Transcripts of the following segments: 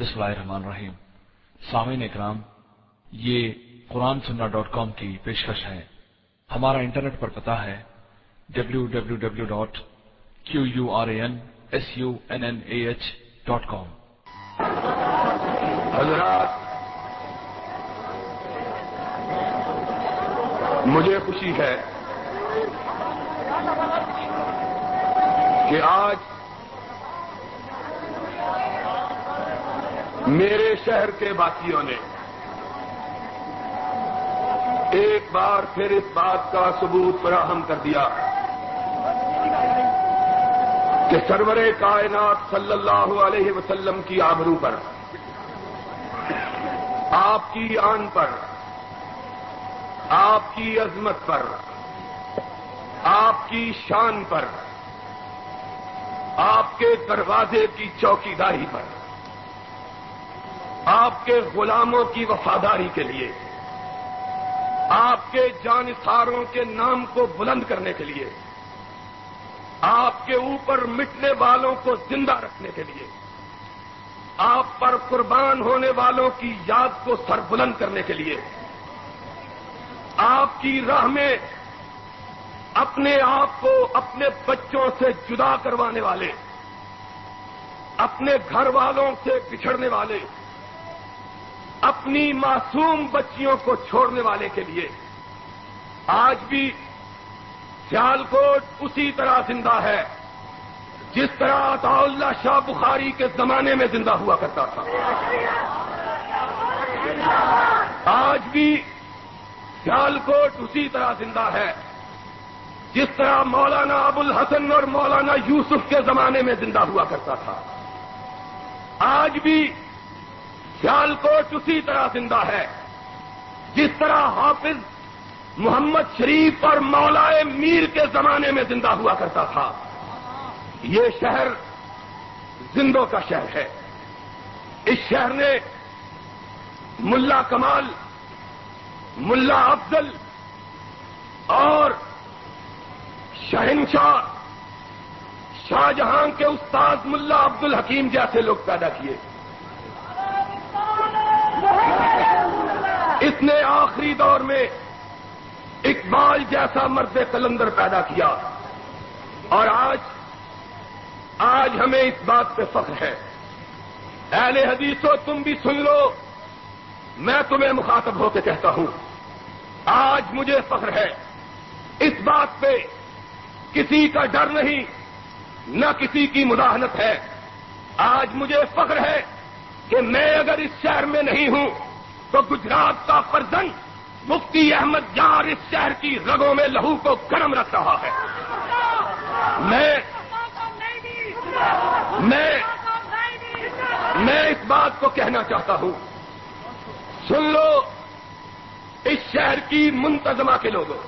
بسم اللہ الرحمن الرحیم۔ سامعین اکرام، یہ قرآن سننا ڈاٹ کام کی پیشکش ہے۔ ہمارا انٹرنیٹ پر پتا ہے W W W dot Q U R A N S U N N A H dot com. حضرات، مجھے خوشی ہے کہ آج میرے شہر کے باسیوں نے ایک بار پھر اس بات کا ثبوت فراہم کر دیا کہ سرور کائنات صلی اللہ علیہ وسلم کی آبرو پر، آپ کی آن پر، آپ کی عظمت پر، آپ کی شان پر، آپ کے دروازے کی چوکی داری پر۔ آپ کے غلاموں کی وفاداری کے لیے، آپ کے جانساروں کے نام کو بلند کرنے کے لیے، آپ کے اوپر مٹنے والوں کو زندہ رکھنے کے لیے، آپ پر قربان ہونے والوں کی یاد کو سر بلند کرنے کے لیے، آپ کی راہ میں اپنے آپ کو اپنے بچوں سے جدا کروانے والے، اپنے گھر والوں سے بچھڑنے والے اپنی معصوم بچیوں کو چھوڑنے والے کے لیے۔ آج بھی سیال کوٹ اسی طرح زندہ ہے، جس طرح عطا اللہ شاہ بخاری کے زمانے میں زندہ ہوا کرتا تھا۔ آج بھی سیال کوٹ اسی طرح زندہ ہے، جس طرح مولانا ابو الحسن اور مولانا یوسف کے زمانے میں زندہ ہوا کرتا تھا۔ آج بھی سیال کوٹ اسی طرح زندہ ہے۔ جس طرح حافظ محمد شریف اور مولا میر کے زمانے میں زندہ ہوا کرتا تھا۔ یہ شہر زندوں کا شہر ہے۔ اس شہر نے ملا کمال، ملا افضل اور شہنشاہ شاہجہاں کے استاد ملا عبد الحکیم جیسے لوگ پیدا کیے۔ اس نے آخری دور میں اقبال جیسا مرد کلندر پیدا کیا۔ اور آج آج ہمیں اس بات پہ فخر ہے۔ اہل حدیثو تم بھی سن لو، میں تمہیں مخاطب ہو کے کہتا ہوں۔ آج مجھے فخر ہے۔ اس بات پہ کسی کا ڈر نہیں، نہ کسی کی مداحنت ہے۔ آج مجھے فخر ہے کہ میں اگر اس شہر میں نہیں ہوں تو گجرات کا فرزن مفتی احمد یار اس شہر کی رگوں میں لہو کو گرم رکھ رہا ہے۔ میں میں میں اس بات کو کہنا چاہتا ہوں۔ سن لو، اس شہر کی منتظمہ کے لوگوں،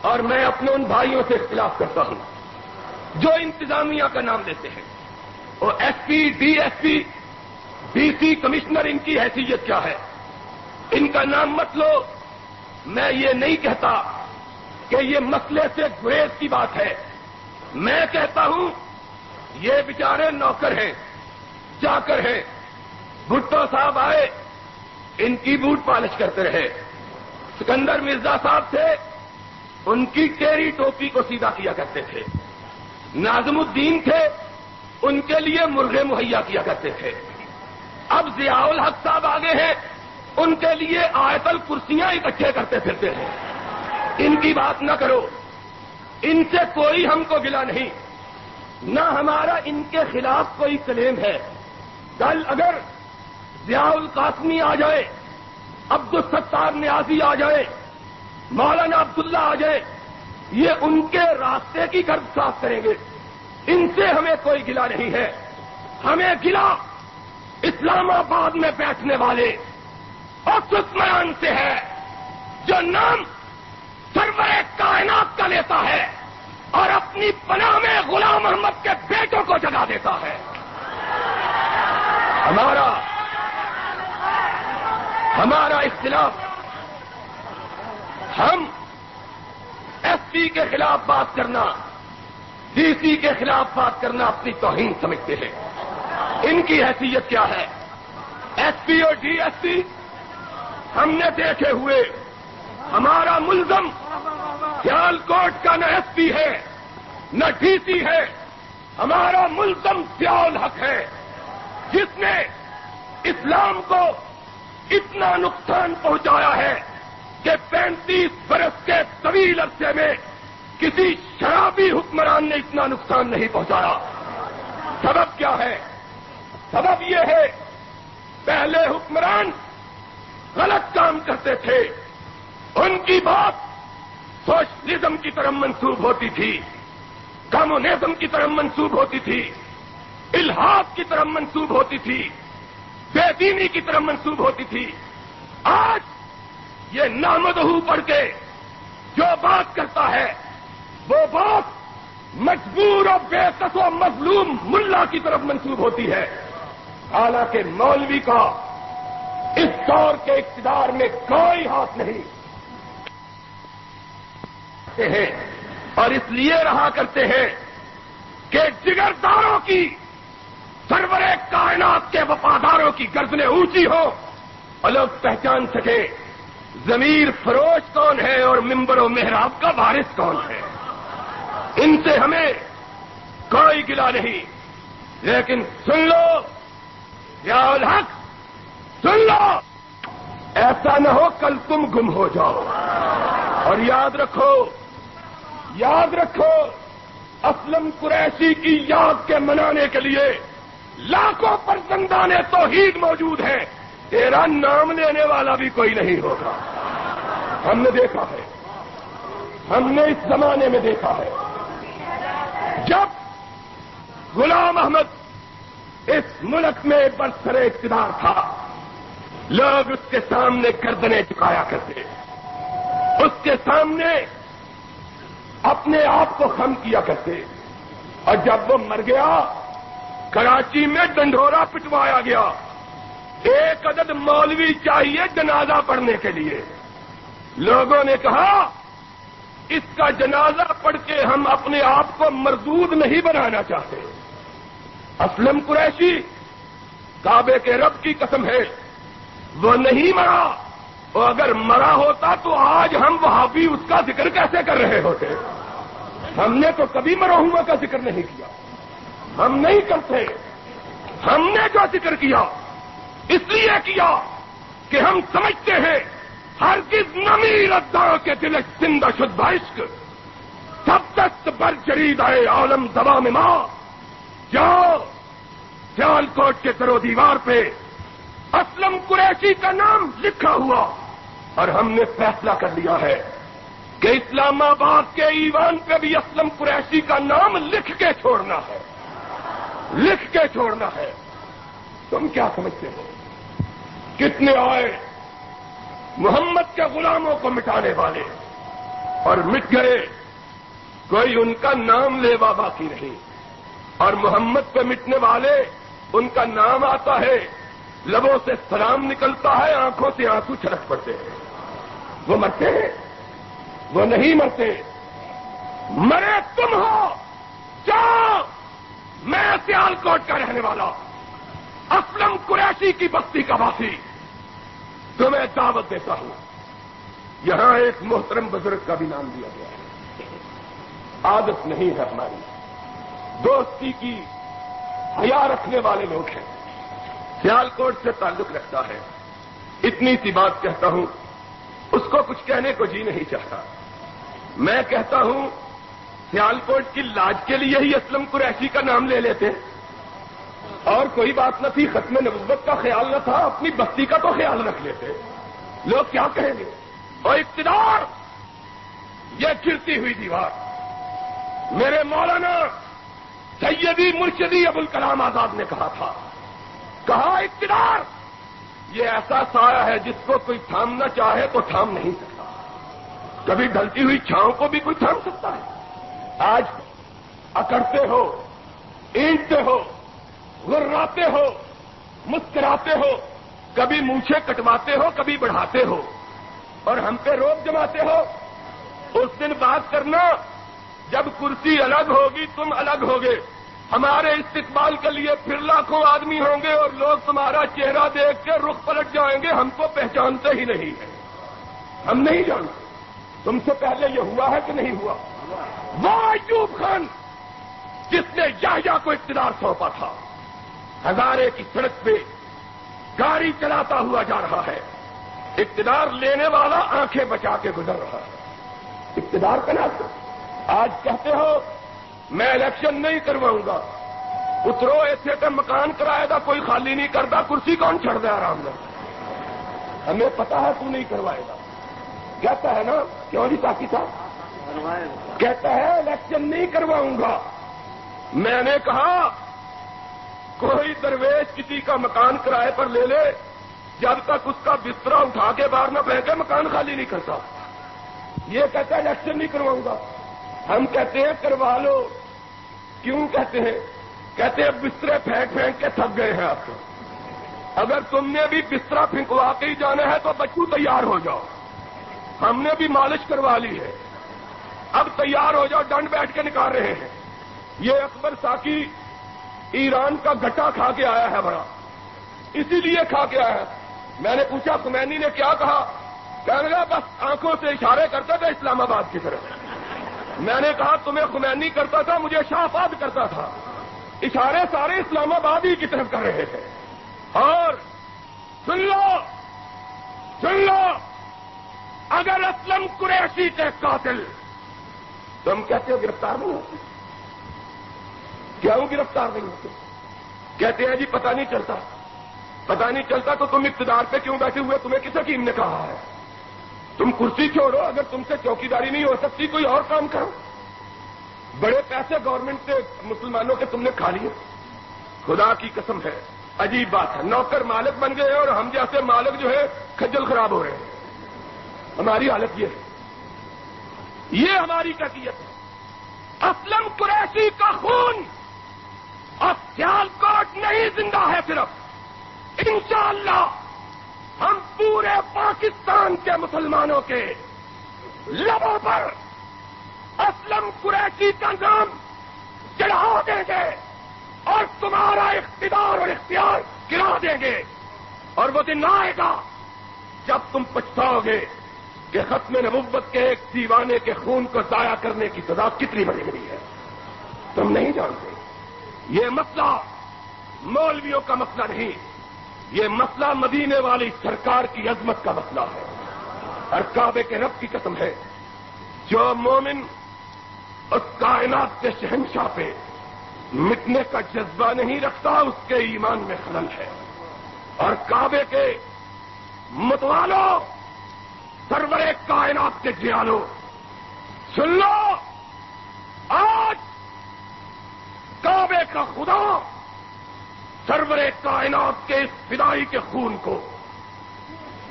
اور میں اپنے ان بھائیوں سے اختلاف کرتا ہوں، جو انتظامیہ کا نام لیتے ہیں۔ وہ S P, D S P, D C commissioner ان کی حیثیت کیا ہے؟ ان کا نام مت لو۔ میں یہ نہیں کہتا کہ یہ مسئلے سے گریز کی بات ہے۔ میں کہتا ہوں، یہ بیچارے نوکر ہیں جا کر ہیں۔ بھٹو صاحب آئے، ان کی بوٹ پالش کرتے رہے۔ سکندر مرزا صاحب تھے، ان کی ٹیری ٹوپی کو سیدھا کیا کرتے تھے۔ نازم الدین تھے، ان کے لیے مرغے مہیا کیا کرتے تھے۔ اب ضیاء الحق صاحب آگے ہیں ان کے لیے آیتل کرسیاں اکٹھے کرتے پھرتے ہیں۔ ان کی بات نہ کرو۔ ان سے کوئی ہم کو گلا نہیں۔ نہ ہمارا ان کے خلاف کوئی کلیم ہے۔ کل اگر ضیاء القاسمی آ جائے عبد الستار نیازی آ جائے، مولانا عبداللہ آ جائے، یہ ان کے راستے کی گرد صاف کریں گے۔ ان سے ہمیں کوئی گلا نہیں ہے۔ ہمیں گلا اسلام آباد میں بیٹھنے والے اور سکمران سے ہے، جو نام سرور کائنات کا لیتا ہے اور اپنی پناہ میں غلام محمد کے بیٹوں کو جگا دیتا ہے۔ ہمارا ہمارا اختلاف، ہم ایس پی کے خلاف بات کرنا، ڈی سی کے خلاف بات کرنا اپنی توہین سمجھتے ہیں۔ ان کی حیثیت کیا ہے؟ ایس پی اور ڈی ایس پی ہم نے دیکھے ہوئے ہمارا ملزم سیال کوٹ کا نہ ایس پی ہے، نہ ڈی سی ہے، ہمارا ملزم سیال حق ہے۔ جس نے اسلام کو اتنا نقصان پہنچایا ہے کہ پینتیس برس کے طویل عرصے میں کسی شرابی حکمران نے اتنا نقصان نہیں پہنچایا۔ سبب کیا ہے؟ سبب یہ ہے، پہلے حکمران غلط کام کرتے تھے۔ ان کی بات سوشلزم کی طرف منسوب ہوتی تھی۔ کمونزم کی طرف منسوب ہوتی تھی۔ الحاق کی طرف منسوب ہوتی تھی۔ بے دینی کی طرف منسوب ہوتی تھی۔ آج یہ نامدہو پڑھ کے جو بات کرتا ہے، وہ بات مجبور اور بے و مظلوم ملا کی طرف منسوب ہوتی ہے۔ حالانکہ مولوی کا دور کے اقتدار میں کوئی ہاتھ نہیں۔ ہیں اور اس لیے رہا کرتے ہیں کہ جگرداروں کی، سرور کائنات کے وفاداروں کی گردنیں اونچی ہو اور لوگ پہچان سکے ضمیر فروش کون ہے اور ممبر و محراب کا وارث کون ہے۔ ان سے ہمیں کوئی گلا نہیں۔ لیکن سن لو یا الحق، سن لو۔ ایسا نہ ہو کل تم گم ہو جاؤ۔ اور یاد رکھو یاد رکھو، اسلم قریشی کی یاد کے منانے کے لیے لاکھوں پر زندان توحید موجود ہے تیرا نام لینے والا بھی کوئی نہیں ہوگا۔ ہم نے دیکھا ہے۔ ہم نے اس زمانے میں دیکھا ہے۔ جب غلام احمد اس ملک میں برسر اقتدار تھا لوگ اس کے سامنے گردنے چکایا کرتے اس کے سامنے اپنے آپ کو خم کیا کرتے اور جب وہ مر گیا، کراچی میں ڈنڈورا پٹوایا گیا۔ ایک عدد مولوی چاہیے جنازہ پڑھنے کے لیے۔ لوگوں نے کہا، اس کا جنازہ پڑھ کے ہم اپنے آپ کو مردود نہیں بنانا چاہتے۔ اسلم قریشی، کعبے کے رب کی قسم ہے۔ وہ نہیں مرا۔ اور اگر مرا ہوتا تو آج ہم وہاں بھی اس کا ذکر کیسے کر رہے ہوتے؟ ہم نے تو کبھی مرا ہوا کا ذکر نہیں کیا۔ ہم نہیں کرتے۔ ہم نے جو ذکر کیا، اس لیے کیا کہ ہم سمجھتے ہیں ہر کس نمی ردا کے دل زندہ شد عشق سب دست بر جرید آئے عالم دبا میں ماں۔ جاؤ سیال کوٹ کے کرو دیوار پہ اسلم قریشی کا نام لکھا ہوا اور ہم نے فیصلہ کر لیا ہے کہ اسلام آباد کے ایوان پہ بھی اسلم قریشی کا نام لکھ کے چھوڑنا ہے۔ لکھ کے چھوڑنا ہے۔ تم کیا سمجھتے ہو؟ کتنے آئے محمد کے غلاموں کو مٹانے والے اور مٹ گئے۔ کوئی ان کا نام لیوا باقی نہیں۔ اور محمد پہ مٹنے والے ان کا نام آتا ہے۔ لبوں سے سلام نکلتا ہے، آنکھوں سے آنسو چھلک پڑتے ہیں۔ وہ مرتے ہیں، وہ نہیں مرتے۔ مرے تم ہو، جاؤ۔ میں سیال کوٹ کا رہنے والا اسلم قریشی کی بستی کا باسی تمہیں دعوت دیتا ہوں۔ یہاں ایک محترم بزرگ کا بھی نام دیا گیا ہے۔ عادت نہیں ہے ہماری۔ دوستی کی حیا رکھنے والے لوگ ہیں۔ سیال کوٹ سے تعلق رکھتا ہے۔ اتنی سی بات کہتا ہوں، اس کو کچھ کہنے کو جی نہیں چاہتا۔ میں کہتا ہوں سیال کوٹ کی لاج کے لیے ہی اسلم قریشی کا نام لے لیتے اور کوئی بات نہ تھی، ختم نبوت کا خیال نہ تھا، اپنی بستی کا تو خیال رکھ لیتے۔ لوگ کیا کہیں گے؟ اور اقتدار! یہ گرتی ہوئی دیوار۔ میرے مولانا سیدی مرشدی ابوالکلام آزاد نے کہا تھا۔ کہا اقتدار یہ ایسا سایہ ہے جس کو کوئی تھامنا چاہے تو تھام نہیں سکتا۔ کبھی ڈھلتی ہوئی چھاؤں کو بھی کوئی تھام سکتا ہے۔ آج اکڑتے ہو، اینٹتے ہو غراتے ہو، مسکراتے ہو، کبھی مونچھے کٹواتے ہو، کبھی بڑھاتے ہو۔ اور ہم پہ روپ جماتے ہو۔ اس دن بات کرنا، جب کرسی الگ ہوگی، تم الگ ہوگے۔ ہمارے استقبال کے لیے پھر لاکھوں آدمی ہوں گے اور لوگ تمہارا چہرہ دیکھ کے رخ پلٹ جائیں گے، ہم کو پہچانتے ہی نہیں ہیں۔ ہم نہیں جانتے۔ تم سے پہلے یہ ہوا ہے کہ نہیں ہوا؟ وہ ایوب خان جس نے یا کو اقتدار سونپا تھا۔ ہزارے کی سڑک پہ گاڑی چلاتا ہوا جا رہا ہے۔ اقتدار لینے والا آنکھیں بچا کے گزر رہا ہے۔ اقتدار کا نام آج کہتے ہو میں الیکشن نہیں کرواؤں گا۔ اترو ایسے کا مکان کرائے گا، کوئی خالی نہیں کرتا۔ کرسی کون چھڑ دے آرام سے ہمیں پتا ہے تو نہیں کروائے گا۔ کہتا ہے نا، کیوں نہیں تاکہ صاحب کہتا ہے، الیکشن نہیں کرواؤں گا۔ میں نے کہا، کوئی درویش کسی کا مکان کرائے پر لے لے، جب تک اس کا بستر اٹھا کے باہر نہ پھینکے مکان خالی نہیں کرتا۔ یہ کہتا ہے، الیکشن نہیں کرواؤں گا۔ ہم کہتے ہیں، کروا لو۔ کیوں کہتے ہیں؟ کہتے ہیں بسترے پھینک پھینک کے تھک گئے ہیں آپ کو اگر تم نے بھی بسترا پھینکوا کے ہی جانا ہے تو بچوں تیار ہو جاؤ۔ ہم نے بھی مالش کروا لی ہے۔ اب تیار ہو جاؤ، ڈنڈ بیٹھ کے نکال رہے ہیں۔ یہ اکبر ساکی ایران کا گٹا کھا کے آیا ہے بڑا۔ اسی لیے کھا کے آیا ہے۔ میں نے پوچھا، خمینی نے کیا کہا؟ کہنے لگا، بس آنکھوں سے اشارے کرتا تھا اسلام آباد کی طرف۔ میں نے کہا تمہیں خمینی کرتا تھا، مجھے شاہ آباد کرتا تھا۔ اشارے سارے اسلام آباد ہی کی طرف کر رہے تھے۔ اور سن لو سن لو، اگر اسلم قریشی کے قاتل، تم کہتے ہو گرفتار نہیں ہوتے؟ کیوں گرفتار نہیں ہوتے؟ کہتے ہیں جی پتہ نہیں چلتا۔ پتا نہیں چلتا تو تم اقتدار پہ کیوں بیٹھے ہوئے؟ تمہیں کس حکیم نے کہا ہے؟ تم کرسی چھوڑو اگر تم سے چوکیداری نہیں ہو سکتی، کوئی اور کام کرو۔ بڑے پیسے گورنمنٹ سے مسلمانوں کے تم نے کھا لیے۔ خدا کی قسم ہے، عجیب بات ہے۔ نوکر مالک بن گئے اور ہم جیسے مالک جو ہے، کھجل خراب ہو رہے ہیں۔ ہماری حالت یہ ہے۔ یہ ہماری کیفیت ہے۔ اسلم قریشی کا خون اور سیال کوٹ نہیں، زندہ ہے صرف۔ انشاءاللہ ہم پورے پاکستان کے مسلمانوں کے لبوں پر اسلم قریشی کا نام چڑھا دیں گے اور تمہارا اقتدار اور اختیار گرا دیں گے اور وہ دن آئے گا جب تم پچھتاؤ گے کہ ختم نبوت کے ایک دیوانے کے خون کو ضائع کرنے کی سزا کتنی بڑی بڑی ہے۔ تم نہیں جانتے۔ یہ مسئلہ مولویوں کا مسئلہ نہیں۔ یہ مسئلہ مدینے والی سرکار کی عظمت کا مسئلہ ہے اور کعبے کے رب کی قسم ہے، جو مومن اس کائنات کے شہنشاہ پہ مٹنے کا جذبہ نہیں رکھتا، اس کے ایمان میں خلل ہے۔ اور کعبے کے متوالو، سرور کائنات کے جیالو، سن لو، آج کعبے کا خدا سرور کائنات کے اس فدائی کے خون کو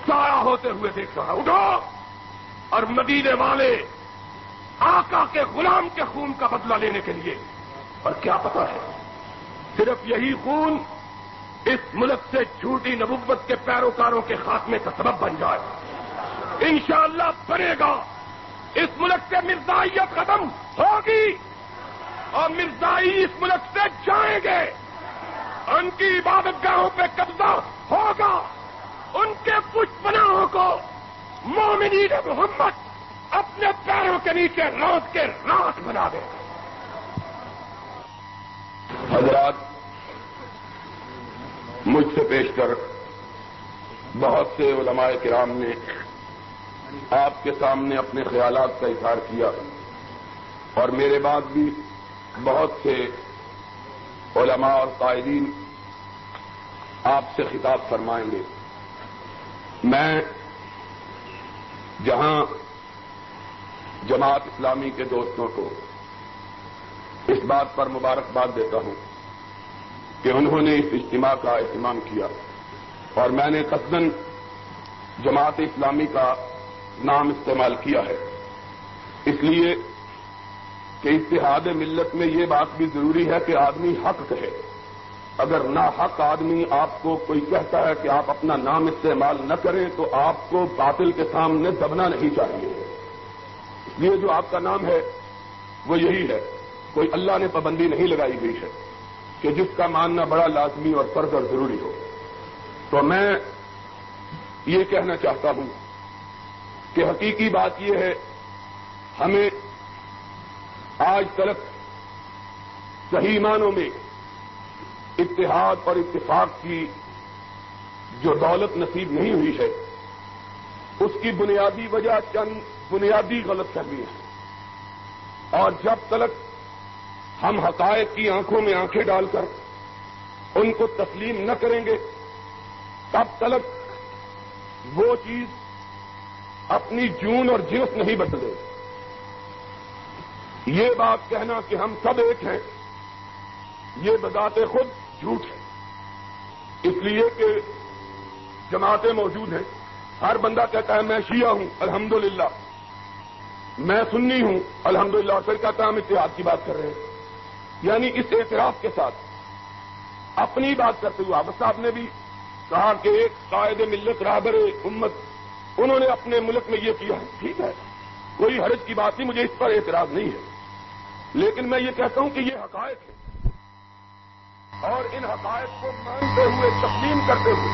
ضائع ہوتے ہوئے دیکھ رہا اٹھو! اور مدینے والے آقا کے غلام کے خون کا بدلہ لینے کے لیے۔ اور کیا پتا ہے؟ صرف یہی خون اس ملک سے جھوٹی نبوت کے پیروکاروں کے خاتمے کا سبب بن جائے۔ انشاءاللہ بنے گا۔ اس ملک سے مرزائیت ختم ہوگی اور مرزائی اس ملک سے جائیں گے۔ ان کی عبادت گاہوں پہ قبضہ ہوگا۔ ان کے کچھ بناؤں کو مومنین محمد اپنے پیروں کے نیچے روز کے رات بنا دے۔ حضرات، مجھ سے پیش کر بہت سے علماء کرام نے آپ کے سامنے اپنے خیالات کا اظہار کیا اور میرے بعد بھی بہت سے علماء اور قائدین آپ سے خطاب فرمائیں گے۔ میں جہاں جماعت اسلامی کے دوستوں کو اس بات پر مبارکباد دیتا ہوں کہ انہوں نے اس اجتماع کا اہتمام کیا اور میں نے قصدن جماعت اسلامی کا نام استعمال کیا ہے۔ اس لیے کہ اتحاد ملت میں یہ بات بھی ضروری ہے کہ آدمی حق کہے۔ اگر نہ حق آدمی آپ کو کوئی کہتا ہے کہ آپ اپنا نام استعمال نہ کریں تو آپ کو باطل کے سامنے دبنا نہیں چاہیے۔ اس لیے جو آپ کا نام ہے، وہ یہی ہے۔ کوئی اللہ نے پابندی نہیں لگائی گئی ہے کہ جس کا ماننا بڑا لازمی اور فرض اور ضروری ہو۔ تو میں یہ کہنا چاہتا ہوں کہ حقیقی بات یہ ہے، ہمیں آج تک صحیح معنوں میں اتحاد اور اتفاق کی جو دولت نصیب نہیں ہوئی ہے، اس کی بنیادی وجہ چند بنیادی غلط فہمی ہے اور جب تک ہم حقائق کی آنکھوں میں آنکھیں ڈال کر ان کو تسلیم نہ کریں گے، تب تلک وہ چیز اپنی جون اور جنس نہیں بدلے۔ یہ بات کہنا کہ ہم سب ایک ہیں، یہ بذات خود جھوٹ ہے۔ اس لیے کہ جماعتیں موجود ہیں۔ ہر بندہ کہتا ہے، میں شیعہ ہوں، الحمدللہ۔ میں سنی ہوں، الحمدللہ اور پھر کہتا ہے ہم اتحاد کی بات کر رہے ہیں۔ یعنی اس اعتراف کے ساتھ اپنی بات کرتے ہوئے آبد صاحب نے بھی کہا کہ ایک قائد ملت رابر امت، انہوں نے اپنے ملک میں یہ کیا ہے۔ ٹھیک ہے، کوئی حرج کی بات نہیں، مجھے اس پر اعتراض نہیں ہے۔ لیکن میں یہ کہتا ہوں کہ یہ حقائق ہے اور ان حقائق کو مانتے ہوئے تسلیم کرتے ہوئے،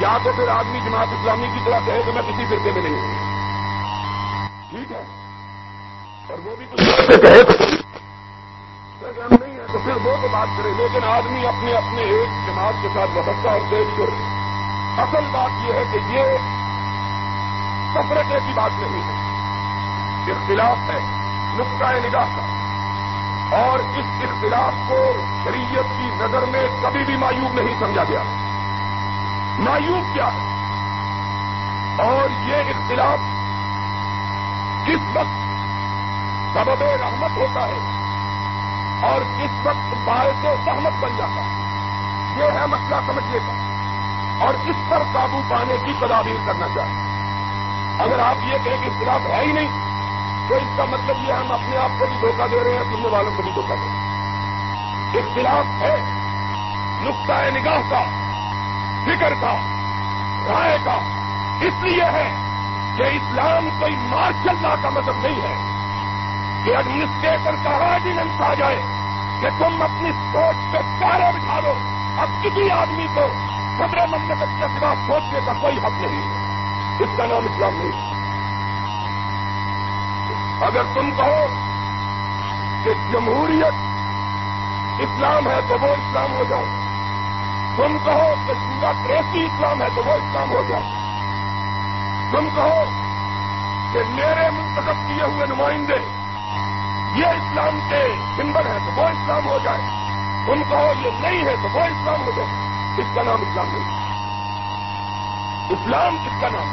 یا تو پھر آدمی جماعت اسلامی کی طرح کہے تو میں کسی فرقے میں نہیں ہوں۔ ٹھیک ہے؟ اور وہ بھی کچھ کہے نہیں ہے تو پھر وہ تو بات کرے۔ لیکن آدمی اپنے اپنے ایک جماعت کے ساتھ وابستہ اور دیکھ کر اصل بات یہ ہے کہ یہ سفرتے کی بات نہیں ہے۔ اختلاف ہے، نقطۂ نگاہ کا۔ اور اس اختلاف کو شریعت کی نظر میں کبھی بھی مایوب نہیں سمجھا گیا۔ مایوب کیا ہے؟ اور یہ اختلاف کس وقت سبب رحمت ہوتا ہے اور کس وقت باعث سہمت بن جاتا ہے؟ یہ ہے مسئلہ سمجھنے کا۔ اور اس پر قابو پانے کی تدابیر کرنا چاہیے۔ اگر آپ یہ کہیں کہ اختلاف ہے ہی نہیں تو اس کا مطلب یہ ہم اپنے آپ کو بھی دھوکہ دے رہے ہیں سننے والوں کو بھی دھوکہ دے رہے ہیں۔ اختلاف ہے۔ نقطۂ نگاہ کا، فکر کا، رائے کا۔ اس لیے ہے کہ اسلام کوئی مارشل لا کا مطلب نہیں ہے۔ کہ ایڈمنسٹریٹر کا آرڈیننس آ جائے کہ تم اپنی سوچ پہ پارے بٹھا دو۔ اب کسی آدمی کو خبریں مملکت کے خلاف سوچنے کا کوئی حق نہیں ہے۔ اس کا نام اسلام نہیں ہے۔ اگر تم کہو کہ جمہوریت اسلام ہے تو وہ اسلام ہو جاؤ۔ تم کہو کہ پورا کریسی اسلام ہے تو وہ اسلام ہو جاؤ۔ تم کہو کہ میرے منتخب کیے ہوئے نمائندے یہ اسلام کے سمبل ہے تو وہ اسلام ہو جائے۔ ان کہو یہ نہیں ہے تو وہ اسلام ہو جائے۔ اس کا نام اسلام نہیں۔ اسلام کس کا نام؟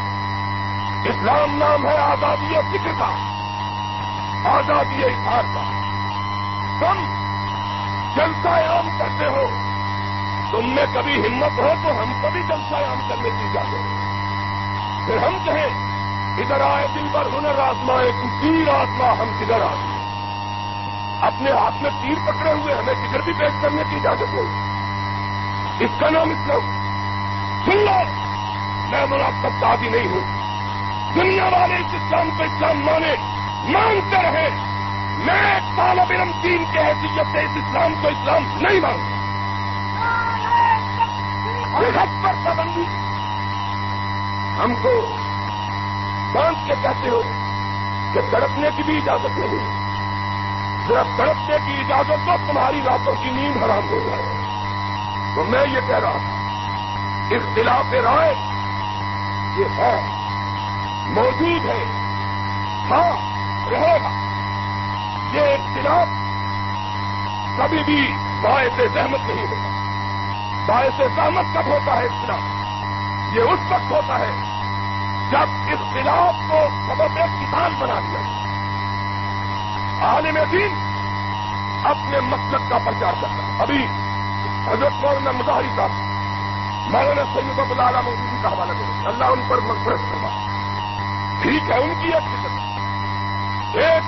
اسلام نام ہے آزادی فکر کا۔ آزادی اظہار کا۔ تم جلسہ عام کرتے ہو۔ تم میں کبھی ہمت ہو تو ہم کبھی جلسہ عام کرنے کی اجازت پھر ہم کہیں، ادھر آئے دن پر ہنر آسمائے تو تیر آسما ہم کدھر آتے اپنے ہاتھ میں تیر پکڑے ہوئے، ہمیں ٹکٹ بھی پیش کرنے کی اجازت ہو اس کا نام اسلام سن لو میں مناسب شادی نہیں ہوں۔ دنیا والے اس اسلام کو اسلام مانے۔ مانتے رہے. میں طالب علم تین کے حیثیت سے اس اسلام کو اسلام نہیں مانتا پر پابندی. ہم کو باندھ کے کہتے ہو کہ تڑپنے کی بھی اجازت نہیں. ہے صرف تڑپنے کی اجازت تو تمہاری راتوں کی نیند حرام ہو جائے. تو میں یہ کہہ رہا ہوں، اختلاف رائے یہ ہے، موجود ہے. ہاں رہے گا یہ اختلاف کبھی بھی باعث زحمت نہیں ہوتا۔ باعث زحمت کب ہوتا ہے اختلاف؟ یہ اس وقت ہوتا ہے جب اختلاف کو سبب کسان بنا دیا عالم دین اپنے مسلک کا پرچار کرتا ہے۔ ابھی حضرت مولانا مظاہری صاحب، مولانا سید اللہ مودودی کا حوالہ دے اللہ ان پر مغفرت کروا ٹھیک ہے، ان کی ایک فکر ایک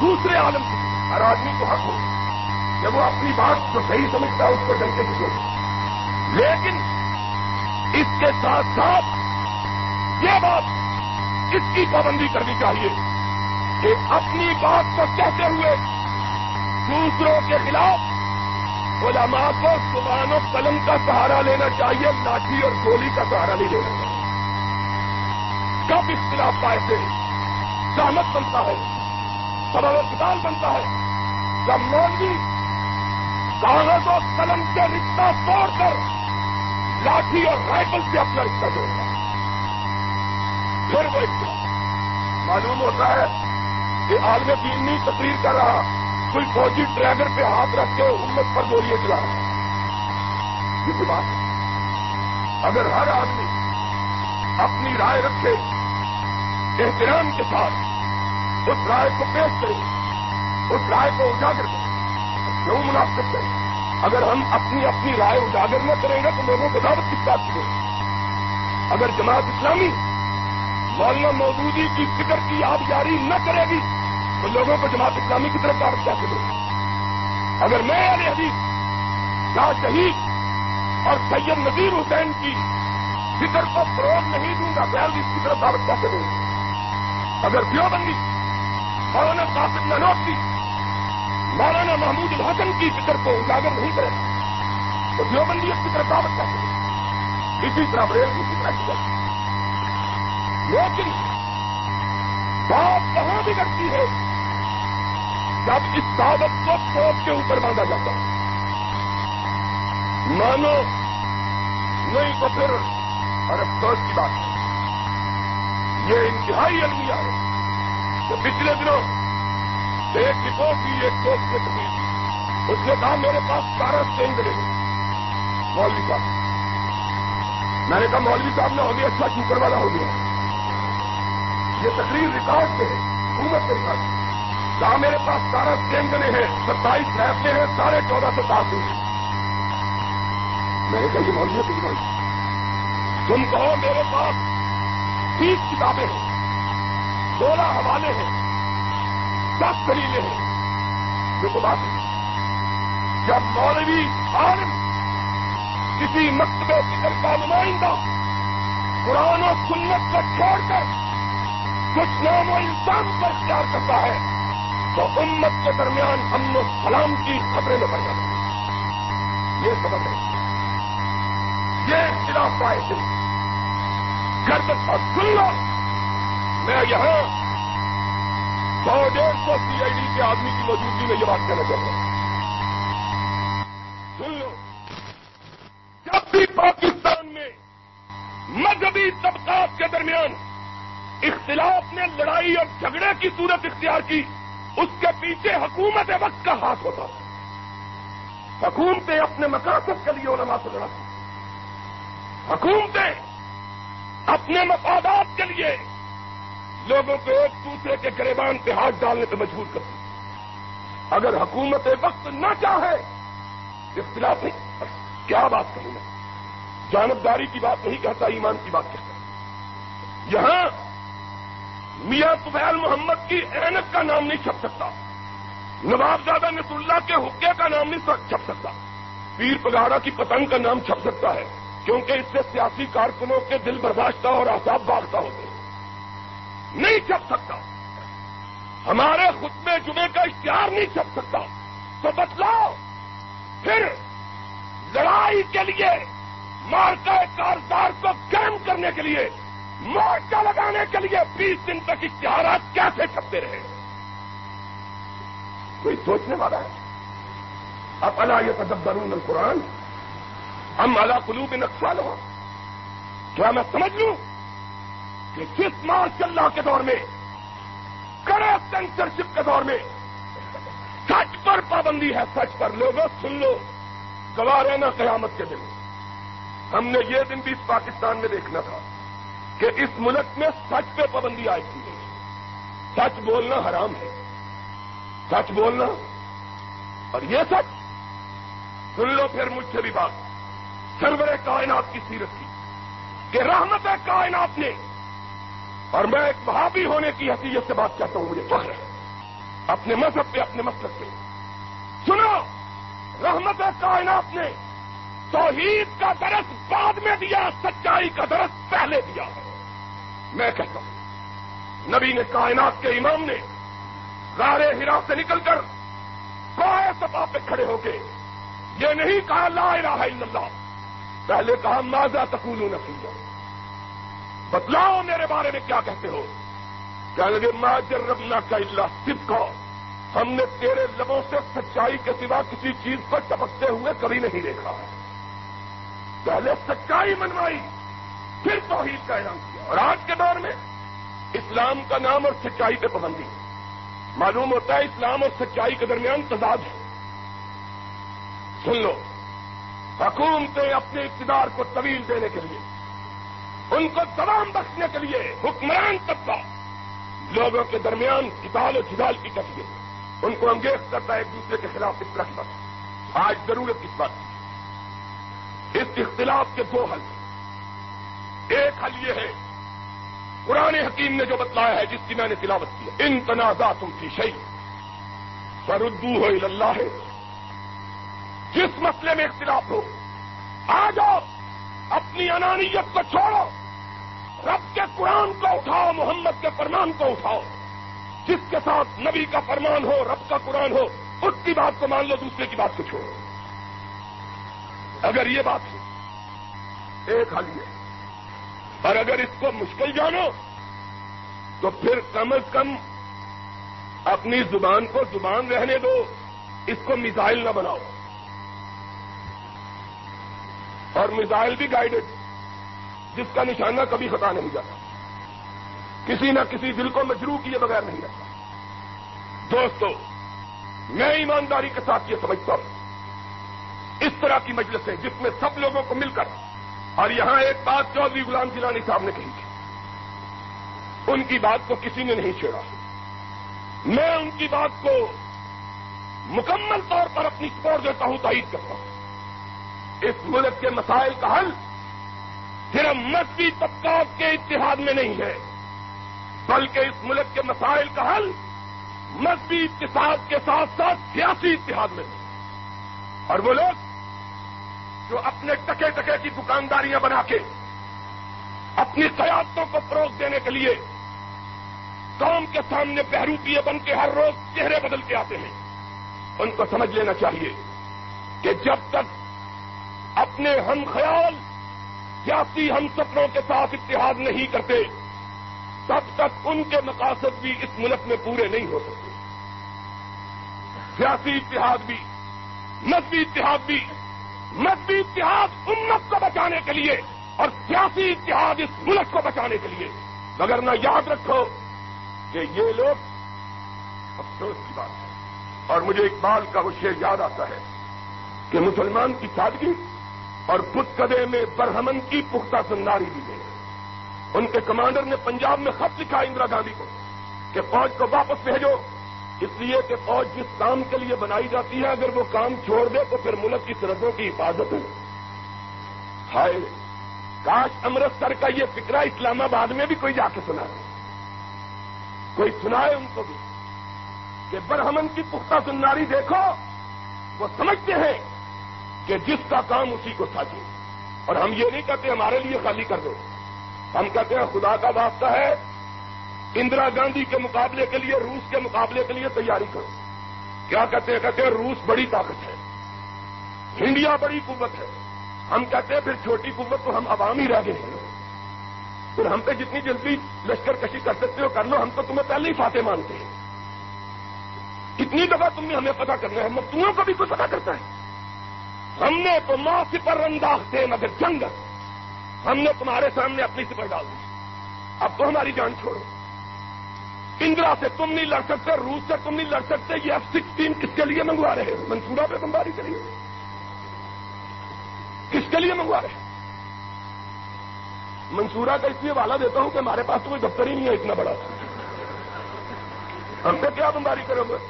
دوسرے عالم کی ہر آدمی کو حق ہو کہ وہ اپنی بات جو صحیح سمجھتا ہے، اس کو ڈنکے کی سوچ لیکن اس کے ساتھ ساتھ یہ بات اس کی پابندی کرنی چاہیے کہ اپنی بات کو کہتے ہوئے دوسروں کے خلاف علماء کو زبان و قلم کا سہارا لینا چاہیے، لاٹھی اور گولی کا سہارا نہیں لینا چاہیے۔ کب اختلاف پائے سے سہمت بنتا ہے، سبب اقدال بنتا ہے۔ جب مولوی کاغذ و قلم کے رشتہ توڑ کر لاٹھی اور رائفل سے اپنا رشتہ جوڑتا ہے پھر وہ معلوم ہوتا ہے کہ عالم دین نہیں تقریر کر رہا، کوئی فوجی ڈرائیور پہ ہاتھ رکھ کے امت پر گولیاں چلا رہا یہ بات اگر ہر آدمی اپنی رائے رکھے، احترام کے ساتھ اس رائے کو پیش کریں، اس رائے کو اجاگر کریں۔ کیوں مناسب کریں اگر ہم اپنی اپنی رائے اجاگر نہ کریں گے تو لوگوں کو دعوت کس بات کی اگر جماعت اسلامی مولانا مودودی کی فکر کی آبیاری نہ کرے گی، تو لوگوں کو جماعت اسلامی کی طرف دعوت کیسے دوں اگر میں علی حدیث شاہ شہید اور سید نذیر حسین کی فکر کو فروغ نہیں دوں گا بیال اس کی طرف دعوت کیسے دوں گا اگر دیوبندی مولانا قاسم ننوتی، مولانا محمود الحسن کی فکر کو اجاگر نہیں کرے، تو دیوبندی اس کی طرف دعوت کرتے اسی طرح بریل کی طرح کی لیکن بات کہاں بگڑتی ہے، جب اس دعوت کو سوچ کے اوپر باندھا جاتا ہے۔ مانو، نہیں تو پھر اور افسوس کی بات ہے۔ یہ انتہائی المیہ ہے۔ کہ پچھلے دنوں ایک رپورٹ کی ایک دوست کے تقریب اس نے کہا، میرے پاس سارا چینج لے مولوی صاحب۔ میں نے کہا، مولوی صاحب نے ہو گیا اچھا چوکر والا ہو گیا۔ یہ تقریر ریکارڈ سے ہے، حکومت کے ریکارڈ کہا، میرے پاس سارا چینج ہیں، ستائیس فیصلے ہیں، ساڑھے چودہ سو سات دن میں نے کہا، یہ مولوی ہے تم کہو، میرے پاس تیس کتابیں ہیں۔ سولہ حوالے ہیں، دس دلیلیں ہیں۔ دیکھو بات جب مولوی عالم، کسی مکتبے فکر کا نمائندہ، قرآن و سنت کو چھوڑ کر کچھ نام و انسان پر اختیار کرتا ہے، تو امت کے درمیان ہم و سلام کی خبریں میں پڑ جاتی۔ یہ سبب ہے۔ یہ اختلاف پائے تھے سن لو میں یہاں سو ڈیڑھ سو سی آئی ڈی کے آدمی کی موجودگی میں یہ بات کہنا چاہتا ہوں۔ سن لو، جب بھی پاکستان میں مذہبی طبقات کے درمیان اختلاف نے لڑائی اور جھگڑے کی صورت اختیار کی، اس کے پیچھے حکومت وقت کا ہاتھ ہوتا۔ حکومتیں اپنے مقاصد کے لیے علماء سے لڑاتی۔ حکومتیں اپنے مفادات کے لیے لوگوں کو ایک دوسرے کے گریبان پہ ہاتھ ڈالنے پہ مجبور کرتی اگر حکومت وقت نہ چاہے، اختلاف نہیں۔ کیا بات کروں میں؟ جانبداری کی بات نہیں کہتا، ایمان کی بات کہتا۔ یہاں میاں سفیل محمد کی اینک کا نام نہیں چھپ سکتا۔ نواب زادہ نس اللہ کے حقے کا نام نہیں چھپ سکتا۔ پیر پگاڑا کی پتنگ کا نام چھپ سکتا ہے، کیونکہ اس سے سیاسی کارکنوں کے دل برداشتہ اور آساب باغتا ہوتے ہیں۔ نہیں چھپ سکتا۔ ہمارے خطبے جمعے کا اشتہار نہیں چھپ سکتا۔ تو بتلاؤ، پھر لڑائی کے لیے مارکا کارزار کو قائم کرنے کے لیے مورچہ لگانے کے لیے بیس دن تک اشتہارات کیسے چھپتے رہے؟ کوئی سوچنے والا ہے؟ اب اللہ یہ تدبرون القرآن؟ ہم اعلیٰ قلوب نقصان ہو کیا میں سمجھ لوں؟ کہ جس مارچ اللہ کے دور میں کڑے سینسرشپ کے دور میں، سچ پر پابندی ہے، سچ پر۔ لوگوں، سن لو۔ گوا رہنا قیامت کے دن۔ ہم نے یہ دن بھی اس پاکستان میں دیکھنا تھا کہ اس ملک میں سچ پہ پابندی آئی تھی۔ سچ بولنا حرام ہے۔ سچ بولنا اور یہ سچ۔ سن لو پھر مجھ سے بھی بات۔ سرور کائنات کی سیرت کی کہ رحمت کائنات نے اور میں ایک بہابی ہونے کی حیثیت سے بات کرتا ہوں، مجھے فخر ہے۔ اپنے مذہب پہ، اپنے مقصد پہ۔ سنو، رحمت کائنات نے توحید کا درس بعد میں دیا، سچائی کا درس پہلے دیا میں کہتا ہوں، نبی نے کائنات کے امام نے غار ہرا سے نکل کر کوئے سپا پہ کھڑے ہو کے یہ نہیں کہا لا الہ الا اللہ، پہلے کہا ماضا تقول نفیہ بتلاؤ میرے بارے میں کیا کہتے ہو؟ کہنے لگے ماجر ربنا کا اللہ صرف ہم نے تیرے لبوں سے سچائی کے سوا کسی چیز کو ٹپکتے ہوئے کبھی نہیں دیکھا۔ پہلے سچائی منوائی، پھر توحید کا اعلان کیا۔ اور آج کے دور میں اسلام کا نام اور سچائی پہ پابندی۔ معلوم ہوتا ہے اسلام اور سچائی کے درمیان تضاد ہے۔ سن لو، حکومتیں اپنے اقتدار کو طویل دینے کے لیے ان کو دوام بخشنے کے لیے حکمران طبقہ لوگوں کے درمیان کتال و جدال کی کرتی ان کو انگیز کرتا ہے ایک دوسرے کے خلاف اس پر آج ضرورت کس بات۔ کی اس اختلاف کے دو حل ایک حل یہ ہے، قرآن حکیم نے جو بتلایا ہے، جس کی میں نے تلاوت کی ان تنازع تم کی شہید فردو ہو اللہ۔ ہے جس مسئلے میں اختلاف ہو، آ جاؤ۔ اپنی انانیت کو چھوڑو۔ رب کے قرآن کو اٹھاؤ، محمد کے فرمان کو اٹھاؤ۔ جس کے ساتھ نبی کا فرمان ہو، رب کا قرآن ہو، اس کی بات کو مان لو، دوسرے کی بات کو چھوڑو۔ اگر یہ بات ہے ایک حل یہ اور اگر اس کو مشکل جانو، تو پھر کم از کم اپنی زبان کو زبان رہنے دو، اس کو میزائل نہ بناؤ۔ اور میزائل بھی گائیڈڈ جس کا نشانہ کبھی خطا نہیں جاتا۔ کسی نہ کسی دل کو مجرو کیے بغیر نہیں رہتا دوستو، میں ایمانداری کے ساتھ یہ سمجھتا ہوں۔ اس طرح کی مجلس ہے جس میں سب لوگوں کو مل کر، اور یہاں ایک بات چودھری غلام جیلانی صاحب نے کہی تھی۔ ان کی بات کو کسی نے نہیں چھیڑا۔ میں ان کی بات کو مکمل طور پر اپنی سپورٹ دیتا ہوں، تائید کرتا ہوں۔ اس ملک کے مسائل کا حل صرف مذہبی طبقات کے اتحاد میں نہیں ہے، بلکہ اس ملک کے مسائل کا حل مذہبی اتحاد کے ساتھ ساتھ سیاسی اتحاد میں اور وہ لوگ جو اپنے ٹکے ٹکے کی دکانداریاں بنا کے اپنی قیادتوں کو فروغ دینے کے لیے قوم کے سامنے بہروپیے بن کے ہر روز چہرے بدل کے آتے ہیں، ان کو سمجھ لینا چاہیے کہ جب تک اپنے ہم خیال سیاسی ہم سپنوں کے ساتھ اتحاد نہیں کرتے، تب تک ان کے مقاصد بھی اس ملک میں پورے نہیں ہو سکتے۔ سیاسی اتحاد بھی، مذہبی اتحاد بھی، مذہبی اتحاد امت کو بچانے کے لیے اور سیاسی اتحاد اس ملک کو بچانے کے لیے۔ مگر نہ یاد رکھو کہ یہ لوگ، افسوس کی بات ہے، اور مجھے اقبال کا وہ شعر یاد آتا ہے کہ مسلمان کی سادگی اور پت کدے میں برہمن کی پختہ سناری دی گئی ان کے کمانڈر نے پنجاب میں خط لکھا اندرا گاندھی کو کہ فوج کو واپس بھیجو۔ اس لیے کہ فوج جس کام کے لیے بنائی جاتی ہے، اگر وہ کام چھوڑ دے تو پھر ملک کی سرحدوں کی حفاظت ہو ہائے، کاش امرتسر کا یہ فکرہ اسلام آباد میں بھی کوئی جا کے سنا کوئی سنائے ان کو بھی کہ برہمن کی پختہ سناری دیکھو، وہ سمجھتے ہیں کہ جس کا کام اسی کو ساجے اور ہم یہ نہیں کہتے ہمارے لیے خالی کر دو۔ ہم کہتے ہیں خدا کا واسطہ ہے۔ اندرا گاندھی کے مقابلے کے لیے، روس کے مقابلے کے لیے تیاری کرو۔ کیا کہتے ہیں؟ کہتے ہیں روس بڑی طاقت ہے۔ انڈیا بڑی قوت ہے۔ ہم کہتے ہیں پھر چھوٹی قوت تو ہم عوام ہی رہ گئے ہیں۔ پھر ہم پہ جتنی جلدی لشکر کشی کر سکتے ہو، کر لو۔ ہم تو تمہیں پہلے ہی فاتح مانتے ہیں۔ کتنی دفعہ تم نے ہمیں پتا کرنا ہے؟ مفتوں کو بھی کوئی پتا کرتا ہے۔ ہم نے تو ماں پر انداز تھے مگر جنگ ہم نے تمہارے سامنے اپنی سپر ڈال دی۔ اب تو ہماری جان چھوڑو۔ اندرا سے تم نہیں لڑ سکتے، روس سے تم نہیں لڑ سکتے، یہ ایف سکسٹین کس کے لیے منگوا رہے ہیں؟ منصوبہ پہ بمباری کے لیے کس کے لیے منگوا رہے ہیں؟ منصورہ کا اس لیے والا دیتا ہوں کہ ہمارے پاس تو کوئی دفتر ہی نہیں ہے اتنا بڑا۔ ہم پہ کیا بمباری کرو گے؟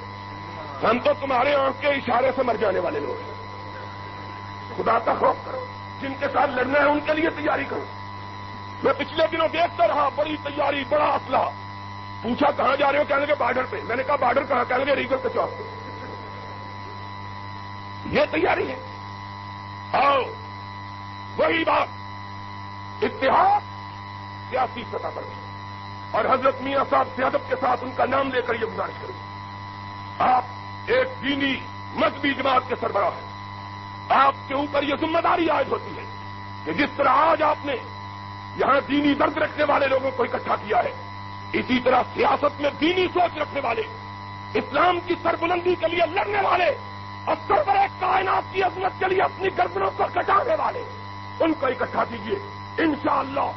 ہم تو تمہارے آنکھ کے اشارے سے مر جانے والے لوگ ہیں۔ خدا کا خوف کرو، جن کے ساتھ لڑنا ہے ان کے لیے تیاری کرو۔ میں پچھلے دنوں دیکھتا رہا، بڑی تیاری، بڑا اسلحہ۔ پوچھا کہاں جا رہے ہو؟ کہنے لگے بارڈر پہ۔ میں نے کہا بارڈر کہاں؟ کہنے لگے ریگل کے چوک پہ۔ یہ تیاری ہے۔ آؤ، وہی بات۔ اتحاد سیاسی سطح پر اور حضرت میاں صاحب سیادت کے ساتھ ان کا نام لے کر یہ گزارش کروں۔ آپ ایک دینی مذہبی جماعت کے سربراہ ہیں۔ آپ کے اوپر یہ ذمہ داری عائد ہوتی ہے کہ جس طرح آج آپ نے یہاں دینی درد رکھنے والے لوگوں کو اکٹھا کیا ہے، اسی طرح سیاست میں دینی سوچ رکھنے والے، اسلام کی سربلندی کے لیے لڑنے والے اور سربر کائنات کی عظمت کے لیے اپنی گردنوں کو کٹانے والے، ان کو اکٹھا کیجیے انشاءاللہ